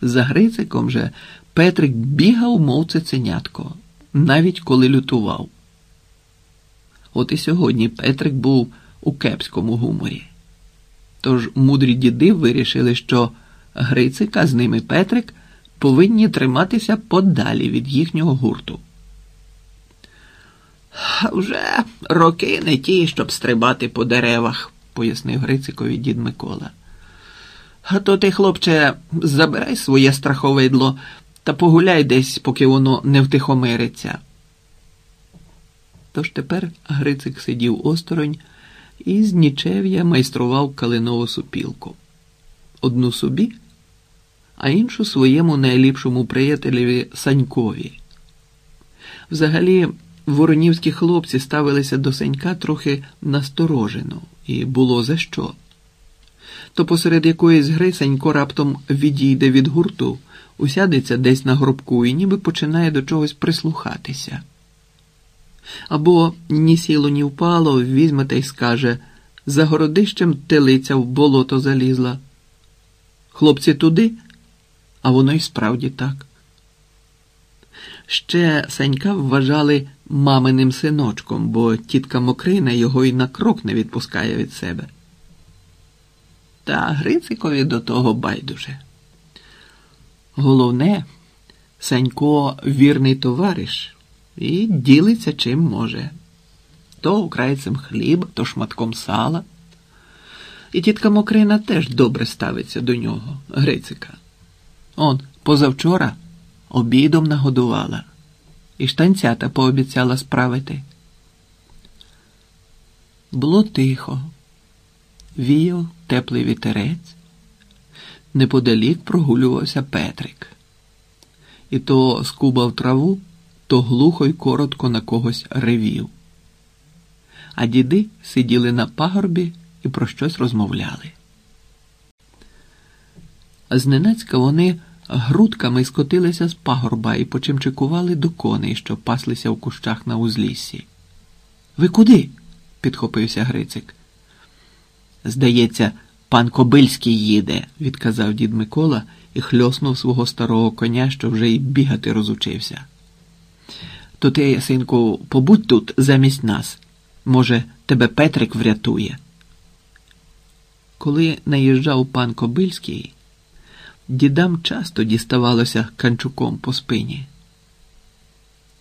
За Грициком же Петрик бігав, мов цуценятко, навіть коли лютував. От і сьогодні Петрик був у кепському гуморі. Тож мудрі діди вирішили, що Грицик, а з ними Петрик повинні триматися подалі від їхнього гурту. Вже роки не ті, щоб стрибати по деревах, пояснив Грицикові дід Микола. А то ти, хлопче, забирай своє страховидло та погуляй десь, поки воно не втихомириться. Тож тепер Грицик сидів осторонь і з нічев'я майстрував калинову супілку. Одну собі, а іншу своєму найліпшому приятелеві Санькові. Взагалі, воронівські хлопці ставилися до Санька трохи насторожено, і було за що. То посеред якоїсь гри Санько раптом відійде від гурту, усядеться десь на гробку і ніби починає до чогось прислухатися. Або ні сіло, ні впало, візьме та й скаже за городищем телиця в болото залізла. Хлопці туди, а воно й справді так. Ще Санька вважали маминим синочком, бо тітка Мокрина його й на крок не відпускає від себе. Та Грицикові до того байдуже. Головне, Санько вірний товариш і ділиться чим може. То украйцем хліб, то шматком сала. І тітка Мокрина теж добре ставиться до нього, Грицика. Он позавчора обідом нагодувала і штанцята пообіцяла справити. Було тихо, віяв теплий вітерець, неподалік прогулювався Петрик. І то скубав траву, то глухо й коротко на когось ревів. А діди сиділи на пагорбі і про щось розмовляли. Зненацька вони грудками скотилися з пагорба і почимчикували до коней, що паслися в кущах на узліссі. Ви куди? підхопився Грицик. Здається, пан Кобильський їде, відказав дід Микола і хльоснув свого старого коня, що вже й бігати розучився. То ти, синку, побудь тут замість нас. Може, тебе Петрик врятує. Коли наїжджав пан Кобильський, дідам часто діставалося канчуком по спині.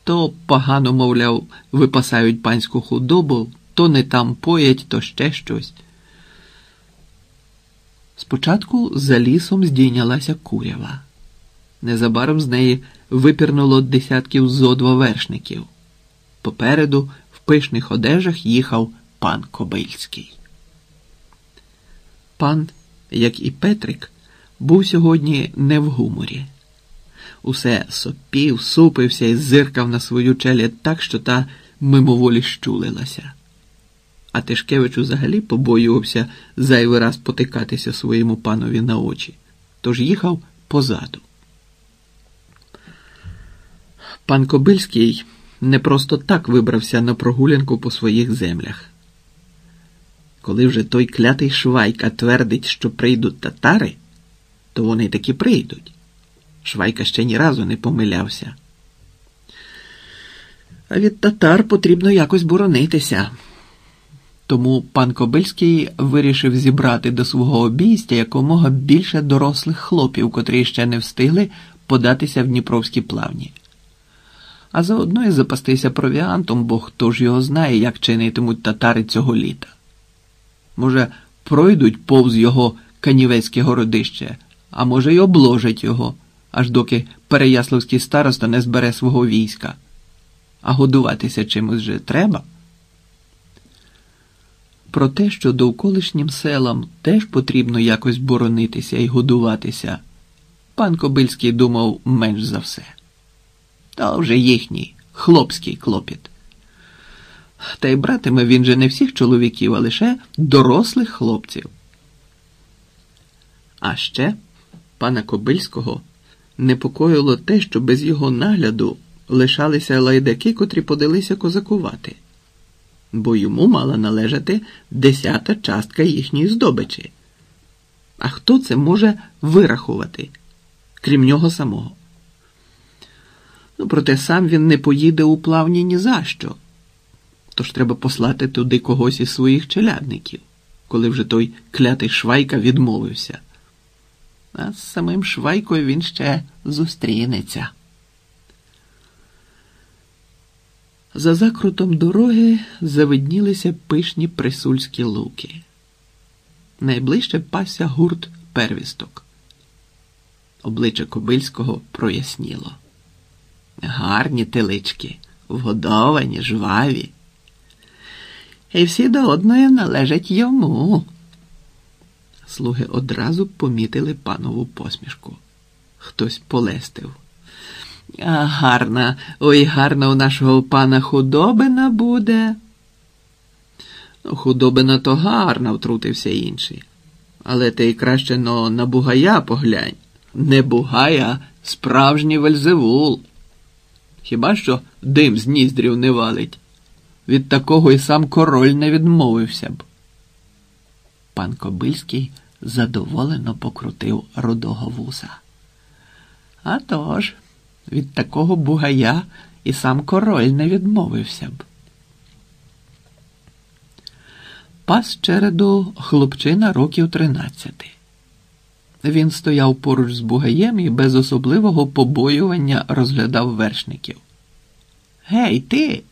То погано, мовляв, випасають панську худобу, то не там поять, то ще щось. Спочатку за лісом здійнялася курява. Незабаром з неї випірнуло десятків зо два вершників. Попереду в пишних одежах їхав пан Кобильський. Пан, як і Петрик, був сьогодні не в гуморі. Усе сопів, супився і зиркав на свою челядь так, що та мимоволі щулилася. А Тишкевич взагалі побоювався зайвий раз потикатися своєму панові на очі, тож їхав позаду. Пан Кобильський не просто так вибрався на прогулянку по своїх землях. Коли вже той клятий Швайка твердить, що прийдуть татари, то вони таки прийдуть. Швайка ще ні разу не помилявся. А від татар потрібно якось боронитися. Тому пан Кобильський вирішив зібрати до свого обійстя якомога більше дорослих хлопів, котрі ще не встигли податися в Дніпровські плавні. А заодно і запастися провіантом, бо хто ж його знає, як чинитимуть татари цього літа. Може, пройдуть повз його канівецьке городище, а може, й обложать його, аж доки Переяславський староста не збере свого війська. А годуватися чимось же треба. Про те, що довколишнім селам теж потрібно якось боронитися і годуватися, пан Кобильський думав менш за все. Та вже їхній хлопський клопіт. Та й братиме він же не всіх чоловіків, а лише дорослих хлопців. А ще пана Кобильського непокоїло те, що без його нагляду лишалися лайдаки, котрі подалися козакувати, бо йому мала належати десята частка їхньої здобичі. А хто це може вирахувати? крім нього самого. Ну, проте сам він не поїде у плавні ні за що. Тож треба послати туди когось із своїх челядників, коли вже той клятий швайка відмовився. А з самим швайкою він ще зустрінеться. За закрутом дороги завиднілися пишні присульські луки. Найближче пасся гурт первісток. Обличчя Кобильського проясніло. Гарні телички, вгодовані, жваві. І всі до одної належать йому. Слуги одразу помітили панову посмішку. Хтось полестив. А гарна, ой, гарна у нашого пана худобина буде. Худобина то гарна, втрутився інший. Але ти краще но на бугая поглянь. Не бугая, справжній вельзевул. Хіба що дим з ніздрів не валить? Від такого і сам король не відмовився б. Пан Кобильський задоволено покрутив рудого вуса. «А тож, від такого бугая і сам король не відмовився б. Пас череду хлопчина років тринадцяти. Він стояв поруч з бугаєм і без особливого побоювання розглядав вершників. Гей, ти.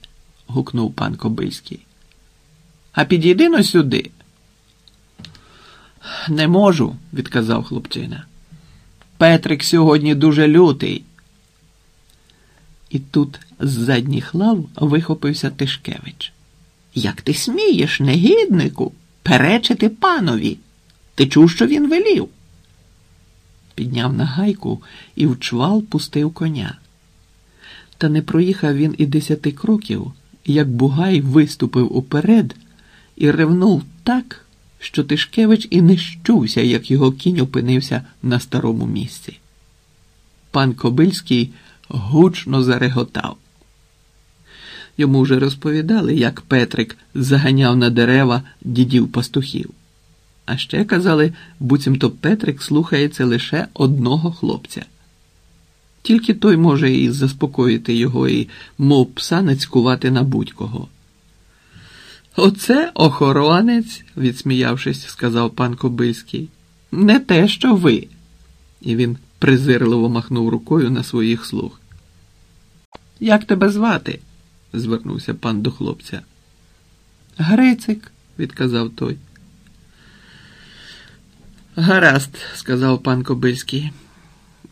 гукнув пан Кобильський. А підійди но сюди. Не можу, відказав хлопчина. Петрик сьогодні дуже лютий. І тут з задніх лав вихопився Тишкевич. Як ти смієш, негіднику, перечити панові? Ти чув, що він велів? Підняв на гайку і в чвал пустив коня. Та не проїхав він і десяти кроків, як Бугай виступив уперед і ревнув так, що Тишкевич і не щувся, як його кінь опинився на старому місці. Пан Кобильський гучно зареготав. Йому вже розповідали, як Петрик заганяв на дерева дідів пастухів. А ще казали, буцімто Петрик слухається лише одного хлопця. Тільки той може і заспокоїти його, і, мов пса, нацькувати на будь-кого. Оце охоронець, відсміявшись, сказав пан Кобильський. Не те, що ви. І він презирливо махнув рукою на своїх слуг. Як тебе звати? звернувся пан до хлопця. Грицик, відказав той. Гаразд, сказав пан Кобильський.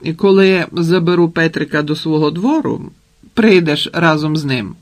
І коли заберу Петрика до свого двору, прийдеш разом з ним.